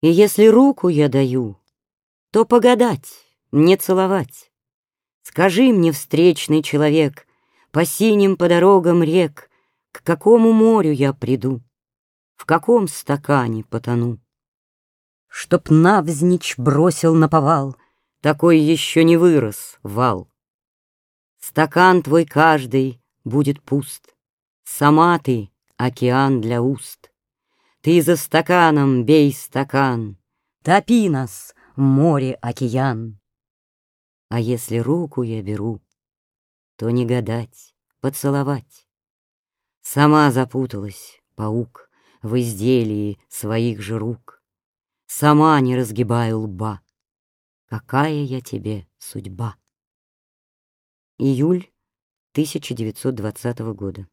И если руку я даю, то погадать, не целовать. Скажи мне, встречный человек, По синим по дорогам рек, К какому морю я приду, В каком стакане потону? Чтоб навзничь бросил на повал, Такой еще не вырос вал. Стакан твой каждый будет пуст, Сама ты — океан для уст. Ты за стаканом бей стакан, Топи нас, море-океан. А если руку я беру, То не гадать, поцеловать. Сама запуталась, паук, В изделии своих же рук. Сама не разгибаю лба. Какая я тебе судьба? Июль 1920 года.